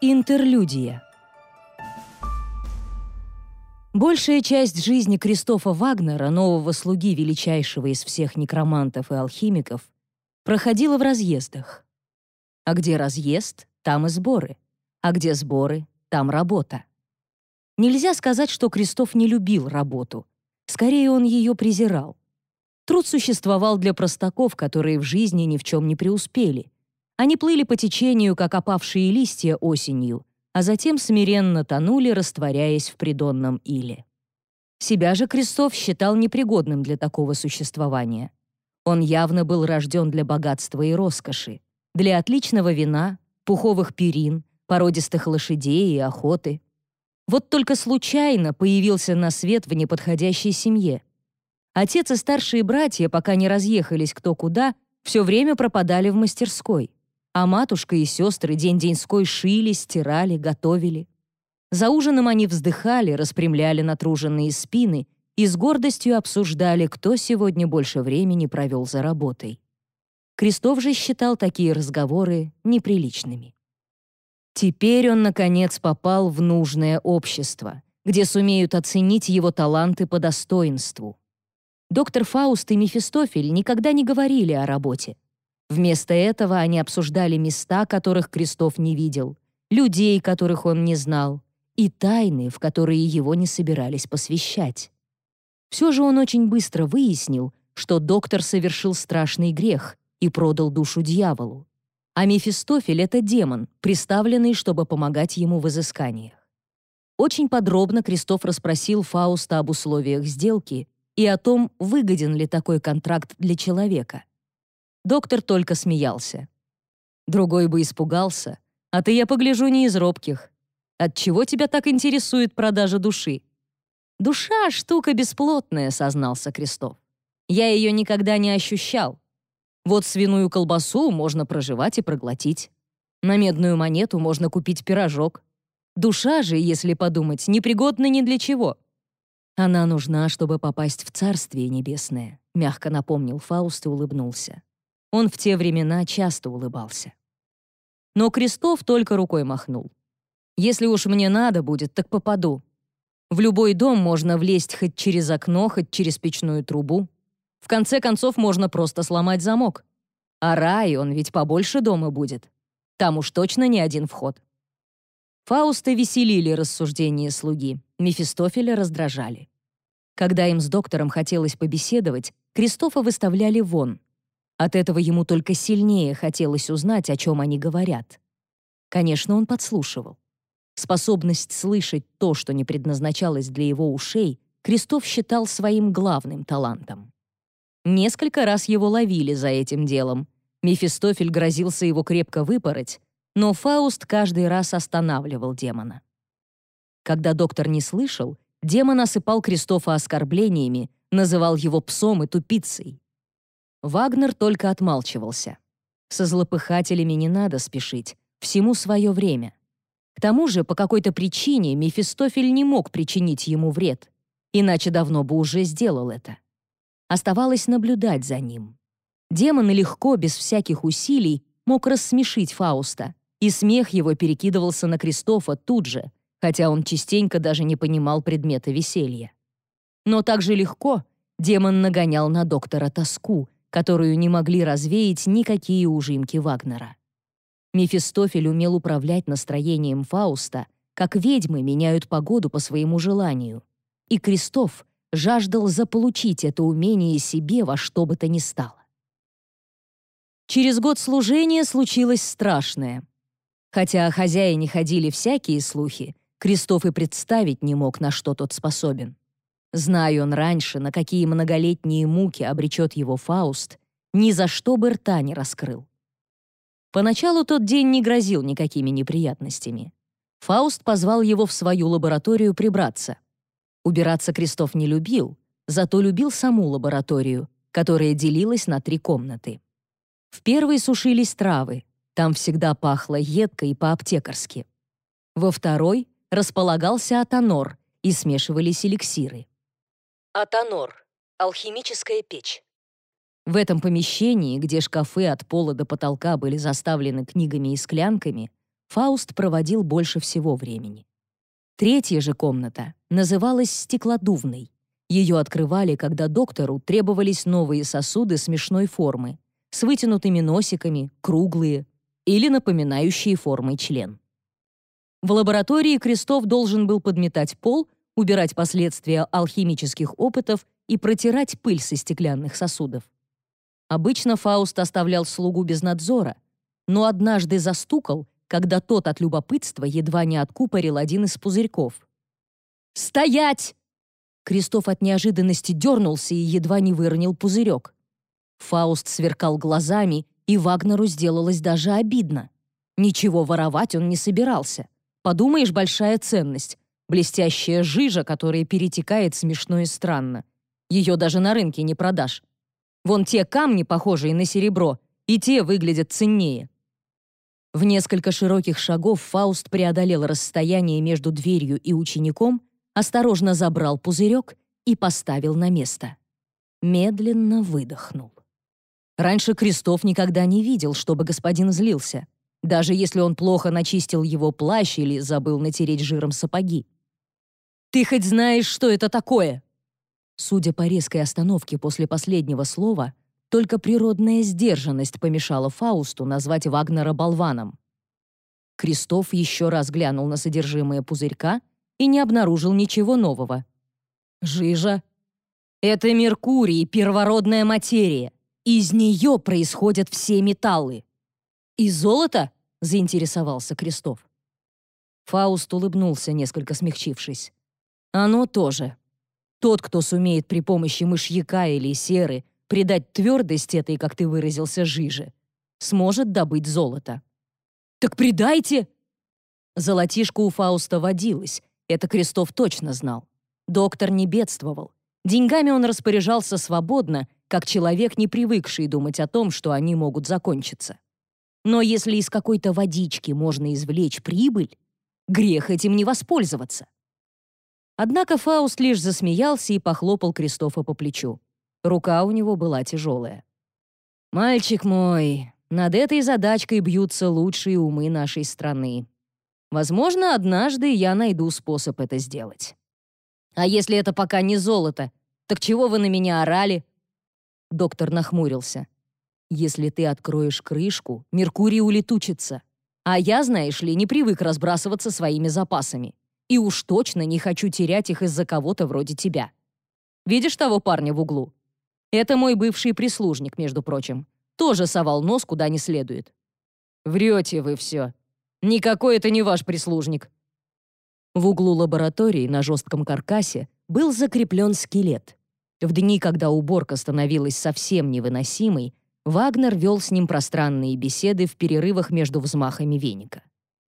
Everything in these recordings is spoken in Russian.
Интерлюдия Большая часть жизни Кристофа Вагнера, нового слуги величайшего из всех некромантов и алхимиков, проходила в разъездах. А где разъезд, там и сборы. А где сборы, там работа. Нельзя сказать, что Кристоф не любил работу. Скорее, он ее презирал. Труд существовал для простаков, которые в жизни ни в чем не преуспели. Они плыли по течению, как опавшие листья осенью, а затем смиренно тонули, растворяясь в придонном иле. Себя же Крестов считал непригодным для такого существования. Он явно был рожден для богатства и роскоши, для отличного вина, пуховых перин, породистых лошадей и охоты. Вот только случайно появился на свет в неподходящей семье. Отец и старшие братья, пока не разъехались кто куда, все время пропадали в мастерской а матушка и сестры день-деньской шили, стирали, готовили. За ужином они вздыхали, распрямляли натруженные спины и с гордостью обсуждали, кто сегодня больше времени провел за работой. Крестов же считал такие разговоры неприличными. Теперь он, наконец, попал в нужное общество, где сумеют оценить его таланты по достоинству. Доктор Фауст и Мефистофель никогда не говорили о работе. Вместо этого они обсуждали места, которых Крестов не видел, людей, которых он не знал, и тайны, в которые его не собирались посвящать. Все же он очень быстро выяснил, что доктор совершил страшный грех и продал душу дьяволу. А Мефистофель — это демон, приставленный, чтобы помогать ему в изысканиях. Очень подробно Крестов расспросил Фауста об условиях сделки и о том, выгоден ли такой контракт для человека. Доктор только смеялся. Другой бы испугался. А ты, я погляжу, не из робких. Отчего тебя так интересует продажа души? Душа — штука бесплотная, сознался Крестов. Я ее никогда не ощущал. Вот свиную колбасу можно проживать и проглотить. На медную монету можно купить пирожок. Душа же, если подумать, непригодна ни для чего. Она нужна, чтобы попасть в Царствие Небесное, мягко напомнил Фауст и улыбнулся. Он в те времена часто улыбался. Но Крестов только рукой махнул. «Если уж мне надо будет, так попаду. В любой дом можно влезть хоть через окно, хоть через печную трубу. В конце концов, можно просто сломать замок. А рай, он ведь побольше дома будет. Там уж точно не один вход». Фауста веселили рассуждения слуги, Мефистофеля раздражали. Когда им с доктором хотелось побеседовать, Кристофа выставляли вон, от этого ему только сильнее хотелось узнать, о чем они говорят. Конечно, он подслушивал. Способность слышать то, что не предназначалось для его ушей, Крестов считал своим главным талантом. Несколько раз его ловили за этим делом. Мефистофель грозился его крепко выпороть, но Фауст каждый раз останавливал демона. Когда доктор не слышал, демон осыпал Кристофа оскорблениями, называл его псом и тупицей. Вагнер только отмалчивался. Со злопыхателями не надо спешить, всему свое время. К тому же, по какой-то причине Мефистофель не мог причинить ему вред, иначе давно бы уже сделал это. Оставалось наблюдать за ним. Демон легко, без всяких усилий, мог рассмешить Фауста, и смех его перекидывался на Кристофа тут же, хотя он частенько даже не понимал предмета веселья. Но также легко демон нагонял на доктора тоску, которую не могли развеять никакие ужимки Вагнера. Мефистофель умел управлять настроением Фауста, как ведьмы меняют погоду по своему желанию. И Крестов жаждал заполучить это умение себе во что бы то ни стало. Через год служения случилось страшное. Хотя о хозяине ходили всякие слухи, Крестов и представить не мог, на что тот способен. Зная он раньше, на какие многолетние муки обречет его Фауст, ни за что бы рта не раскрыл. Поначалу тот день не грозил никакими неприятностями. Фауст позвал его в свою лабораторию прибраться. Убираться Крестов не любил, зато любил саму лабораторию, которая делилась на три комнаты. В первой сушились травы, там всегда пахло едко и по-аптекарски. Во второй располагался атонор и смешивались эликсиры. Атонор — алхимическая печь. В этом помещении, где шкафы от пола до потолка были заставлены книгами и склянками, Фауст проводил больше всего времени. Третья же комната называлась стеклодувной. Ее открывали, когда доктору требовались новые сосуды смешной формы, с вытянутыми носиками, круглые или напоминающие формой член. В лаборатории Крестов должен был подметать пол, убирать последствия алхимических опытов и протирать пыль со стеклянных сосудов. Обычно Фауст оставлял слугу без надзора, но однажды застукал, когда тот от любопытства едва не откупорил один из пузырьков. «Стоять!» Крестов от неожиданности дернулся и едва не выронил пузырек. Фауст сверкал глазами, и Вагнеру сделалось даже обидно. Ничего воровать он не собирался. Подумаешь, большая ценность. Блестящая жижа, которая перетекает смешно и странно. Ее даже на рынке не продашь. Вон те камни, похожие на серебро, и те выглядят ценнее. В несколько широких шагов Фауст преодолел расстояние между дверью и учеником, осторожно забрал пузырек и поставил на место. Медленно выдохнул. Раньше Крестов никогда не видел, чтобы господин злился, даже если он плохо начистил его плащ или забыл натереть жиром сапоги. «Ты хоть знаешь, что это такое?» Судя по резкой остановке после последнего слова, только природная сдержанность помешала Фаусту назвать Вагнера болваном. Крестов еще раз глянул на содержимое пузырька и не обнаружил ничего нового. «Жижа. Это Меркурий, первородная материя. Из нее происходят все металлы. И золото? заинтересовался Крестов. Фауст улыбнулся, несколько смягчившись. Оно тоже. Тот, кто сумеет при помощи мышьяка или серы придать твердость этой, как ты выразился, жиже, сможет добыть золото. «Так предайте!» Золотишко у Фауста водилось, это Крестов точно знал. Доктор не бедствовал. Деньгами он распоряжался свободно как человек, не привыкший думать о том, что они могут закончиться. Но если из какой-то водички можно извлечь прибыль, грех этим не воспользоваться. Однако Фауст лишь засмеялся и похлопал Кристофа по плечу. Рука у него была тяжелая. «Мальчик мой, над этой задачкой бьются лучшие умы нашей страны. Возможно, однажды я найду способ это сделать. А если это пока не золото, так чего вы на меня орали? Доктор нахмурился. «Если ты откроешь крышку, Меркурий улетучится. А я, знаешь ли, не привык разбрасываться своими запасами. И уж точно не хочу терять их из-за кого-то вроде тебя. Видишь того парня в углу? Это мой бывший прислужник, между прочим. Тоже совал нос куда не следует. Врете вы все. Никакой это не ваш прислужник. В углу лаборатории на жестком каркасе был закреплен скелет. В дни, когда уборка становилась совсем невыносимой, Вагнер вел с ним пространные беседы в перерывах между взмахами веника.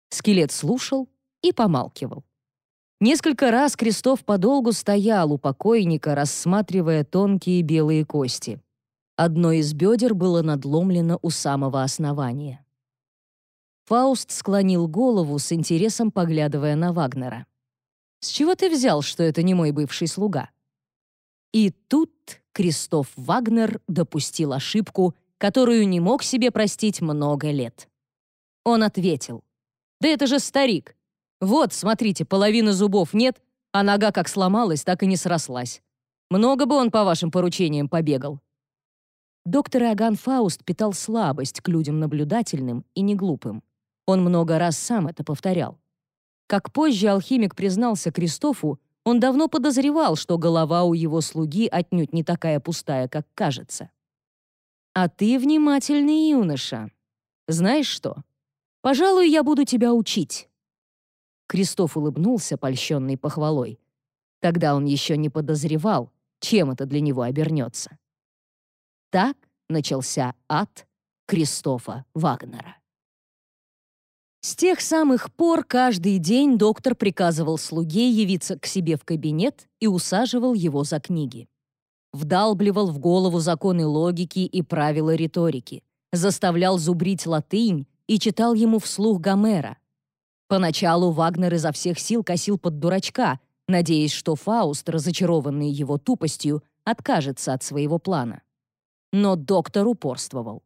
Скелет слушал и помалкивал. Несколько раз Крестов подолгу стоял у покойника, рассматривая тонкие белые кости. Одно из бедер было надломлено у самого основания. Фауст склонил голову с интересом, поглядывая на Вагнера. «С чего ты взял, что это не мой бывший слуга?» И тут Кристоф Вагнер допустил ошибку, которую не мог себе простить много лет. Он ответил, «Да это же старик. Вот, смотрите, половины зубов нет, а нога как сломалась, так и не срослась. Много бы он по вашим поручениям побегал». Доктор Иоганн Фауст питал слабость к людям наблюдательным и неглупым. Он много раз сам это повторял. Как позже алхимик признался Кристофу, он давно подозревал, что голова у его слуги отнюдь не такая пустая, как кажется. «А ты внимательный юноша. Знаешь что? Пожалуй, я буду тебя учить». Кристоф улыбнулся, польщенный похвалой. Тогда он еще не подозревал, чем это для него обернется. Так начался ад Кристофа Вагнера. С тех самых пор каждый день доктор приказывал слуге явиться к себе в кабинет и усаживал его за книги. Вдалбливал в голову законы логики и правила риторики, заставлял зубрить латынь и читал ему вслух Гомера. Поначалу Вагнер изо всех сил косил под дурачка, надеясь, что Фауст, разочарованный его тупостью, откажется от своего плана. Но доктор упорствовал.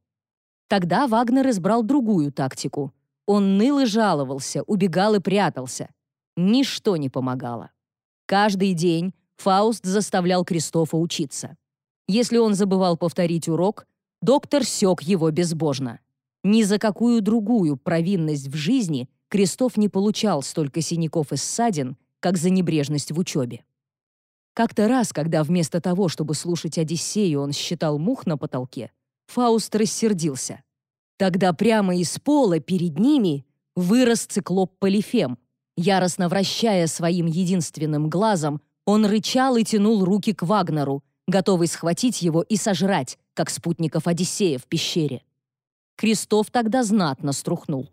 Тогда Вагнер избрал другую тактику — Он ныл и жаловался, убегал и прятался. Ничто не помогало. Каждый день Фауст заставлял Кристофа учиться. Если он забывал повторить урок, доктор сёк его безбожно. Ни за какую другую провинность в жизни Кристоф не получал столько синяков и ссадин, как за небрежность в учебе. Как-то раз, когда вместо того, чтобы слушать Одиссею, он считал мух на потолке, Фауст рассердился. Тогда прямо из пола перед ними вырос циклоп Полифем. Яростно вращая своим единственным глазом, он рычал и тянул руки к Вагнеру, готовый схватить его и сожрать, как спутников Одиссея в пещере. Крестов тогда знатно струхнул.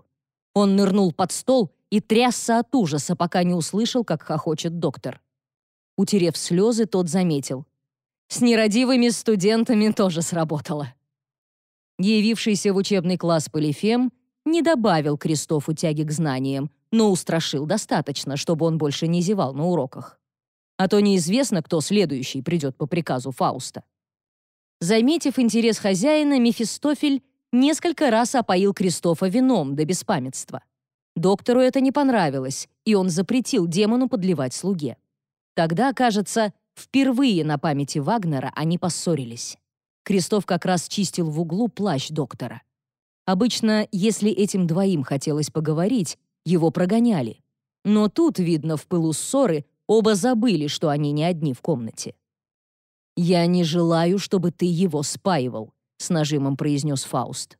Он нырнул под стол и трясся от ужаса, пока не услышал, как хохочет доктор. Утерев слезы, тот заметил. С нерадивыми студентами тоже сработало. Явившийся в учебный класс Полифем не добавил Кристофу тяги к знаниям, но устрашил достаточно, чтобы он больше не зевал на уроках. А то неизвестно, кто следующий придет по приказу Фауста. Заметив интерес хозяина, Мефистофель несколько раз опоил Кристофа вином до беспамятства. Доктору это не понравилось, и он запретил демону подливать слуге. Тогда, кажется, впервые на памяти Вагнера они поссорились. Крестов как раз чистил в углу плащ доктора. Обычно, если этим двоим хотелось поговорить, его прогоняли. Но тут, видно, в пылу ссоры оба забыли, что они не одни в комнате. «Я не желаю, чтобы ты его спаивал», — с нажимом произнес Фауст.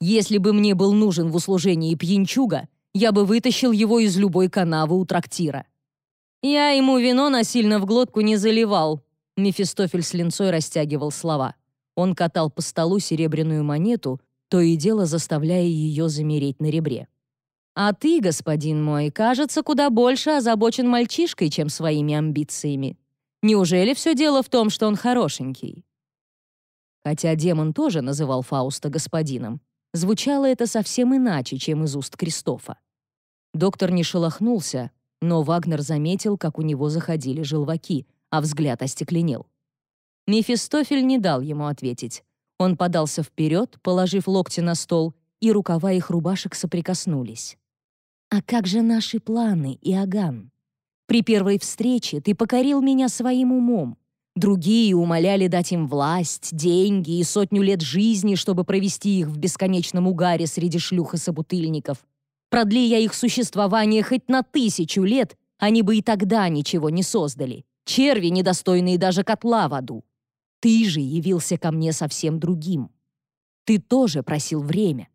«Если бы мне был нужен в услужении пьянчуга, я бы вытащил его из любой канавы у трактира. «Я ему вино насильно в глотку не заливал», Мефистофель с линцой растягивал слова. Он катал по столу серебряную монету, то и дело заставляя ее замереть на ребре. «А ты, господин мой, кажется, куда больше озабочен мальчишкой, чем своими амбициями. Неужели все дело в том, что он хорошенький?» Хотя демон тоже называл Фауста господином, звучало это совсем иначе, чем из уст Кристофа. Доктор не шелохнулся, но Вагнер заметил, как у него заходили желваки, а взгляд остекленел. Мефистофель не дал ему ответить. Он подался вперед, положив локти на стол, и рукава их рубашек соприкоснулись. «А как же наши планы, Иоганн? При первой встрече ты покорил меня своим умом. Другие умоляли дать им власть, деньги и сотню лет жизни, чтобы провести их в бесконечном угаре среди шлюх и собутыльников. Продли я их существование хоть на тысячу лет, они бы и тогда ничего не создали. Черви, недостойные даже котла в аду. Ты же явился ко мне совсем другим. Ты тоже просил время.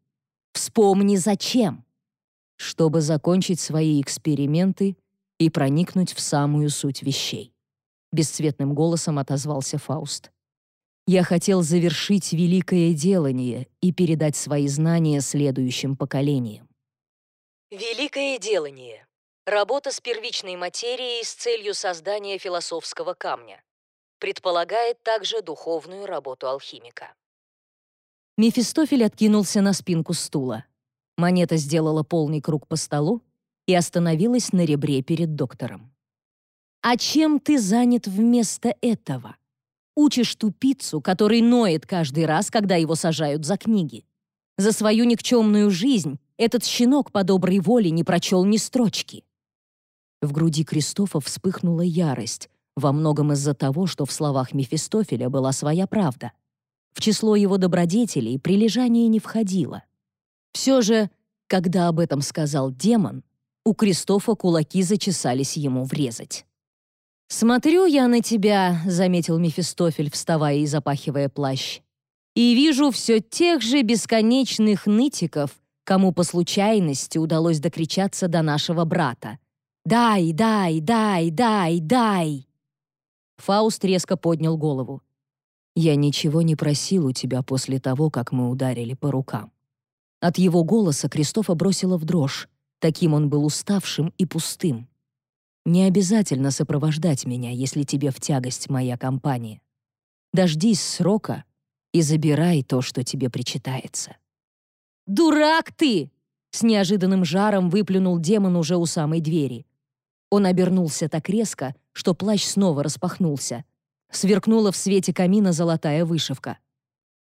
Вспомни, зачем. Чтобы закончить свои эксперименты и проникнуть в самую суть вещей. Бесцветным голосом отозвался Фауст. Я хотел завершить великое делание и передать свои знания следующим поколениям. Великое делание. Работа с первичной материей с целью создания философского камня. Предполагает также духовную работу алхимика. Мефистофель откинулся на спинку стула. Монета сделала полный круг по столу и остановилась на ребре перед доктором. «А чем ты занят вместо этого? Учишь тупицу, который ноет каждый раз, когда его сажают за книги. За свою никчемную жизнь этот щенок по доброй воле не прочел ни строчки. В груди Кристофа вспыхнула ярость, во многом из-за того, что в словах Мефистофеля была своя правда. В число его добродетелей прилежание не входило. Все же, когда об этом сказал демон, у Кристофа кулаки зачесались ему врезать. «Смотрю я на тебя», — заметил Мефистофель, вставая и запахивая плащ, «и вижу все тех же бесконечных нытиков, кому по случайности удалось докричаться до нашего брата. «Дай, дай, дай, дай, дай!» Фауст резко поднял голову. «Я ничего не просил у тебя после того, как мы ударили по рукам». От его голоса Кристофа бросила в дрожь. Таким он был уставшим и пустым. «Не обязательно сопровождать меня, если тебе в тягость моя компания. Дождись срока и забирай то, что тебе причитается». «Дурак ты!» С неожиданным жаром выплюнул демон уже у самой двери. Он обернулся так резко, что плащ снова распахнулся. Сверкнула в свете камина золотая вышивка.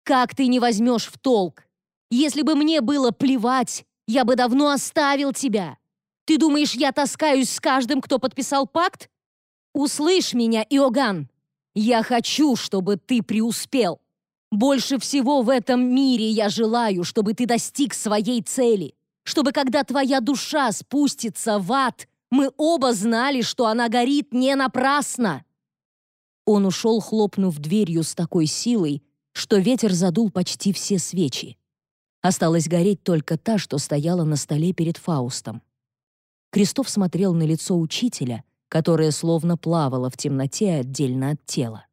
«Как ты не возьмешь в толк? Если бы мне было плевать, я бы давно оставил тебя. Ты думаешь, я таскаюсь с каждым, кто подписал пакт? Услышь меня, Иоганн. Я хочу, чтобы ты преуспел. Больше всего в этом мире я желаю, чтобы ты достиг своей цели, чтобы когда твоя душа спустится в ад, мы оба знали, что она горит не напрасно. Он ушел, хлопнув дверью с такой силой, что ветер задул почти все свечи. Осталась гореть только та, что стояла на столе перед Фаустом. Крестов смотрел на лицо учителя, которое словно плавало в темноте отдельно от тела.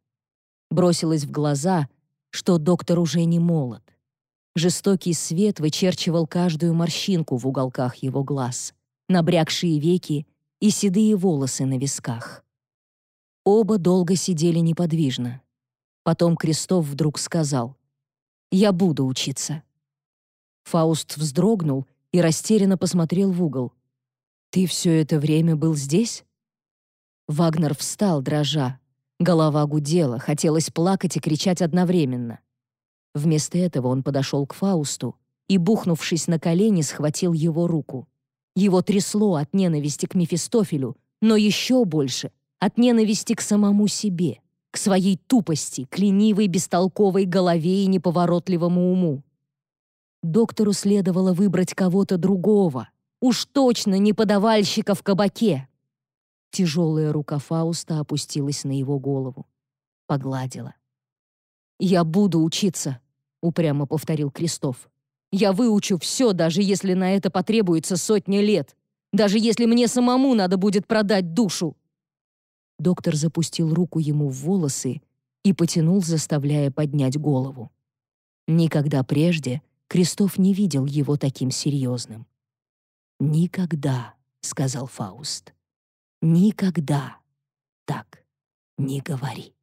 Бросилось в глаза, что доктор уже не молод. Жестокий свет вычерчивал каждую морщинку в уголках его глаз, набрякшие веки и седые волосы на висках. Оба долго сидели неподвижно. Потом Крестов вдруг сказал, «Я буду учиться». Фауст вздрогнул и растерянно посмотрел в угол. «Ты все это время был здесь?» Вагнер встал, дрожа. Голова гудела, хотелось плакать и кричать одновременно. Вместо этого он подошел к Фаусту и, бухнувшись на колени, схватил его руку. Его трясло от ненависти к Мефистофелю, но еще больше — от ненависти к самому себе, к своей тупости, к ленивой, бестолковой голове и неповоротливому уму. Доктору следовало выбрать кого-то другого, уж точно не подавальщика в кабаке. Тяжелая рука Фауста опустилась на его голову. Погладила. «Я буду учиться», — упрямо повторил Крестов. «Я выучу все, даже если на это потребуется сотня лет, даже если мне самому надо будет продать душу». Доктор запустил руку ему в волосы и потянул, заставляя поднять голову. Никогда прежде Крестов не видел его таким серьезным. «Никогда», — сказал Фауст, — «никогда так не говори».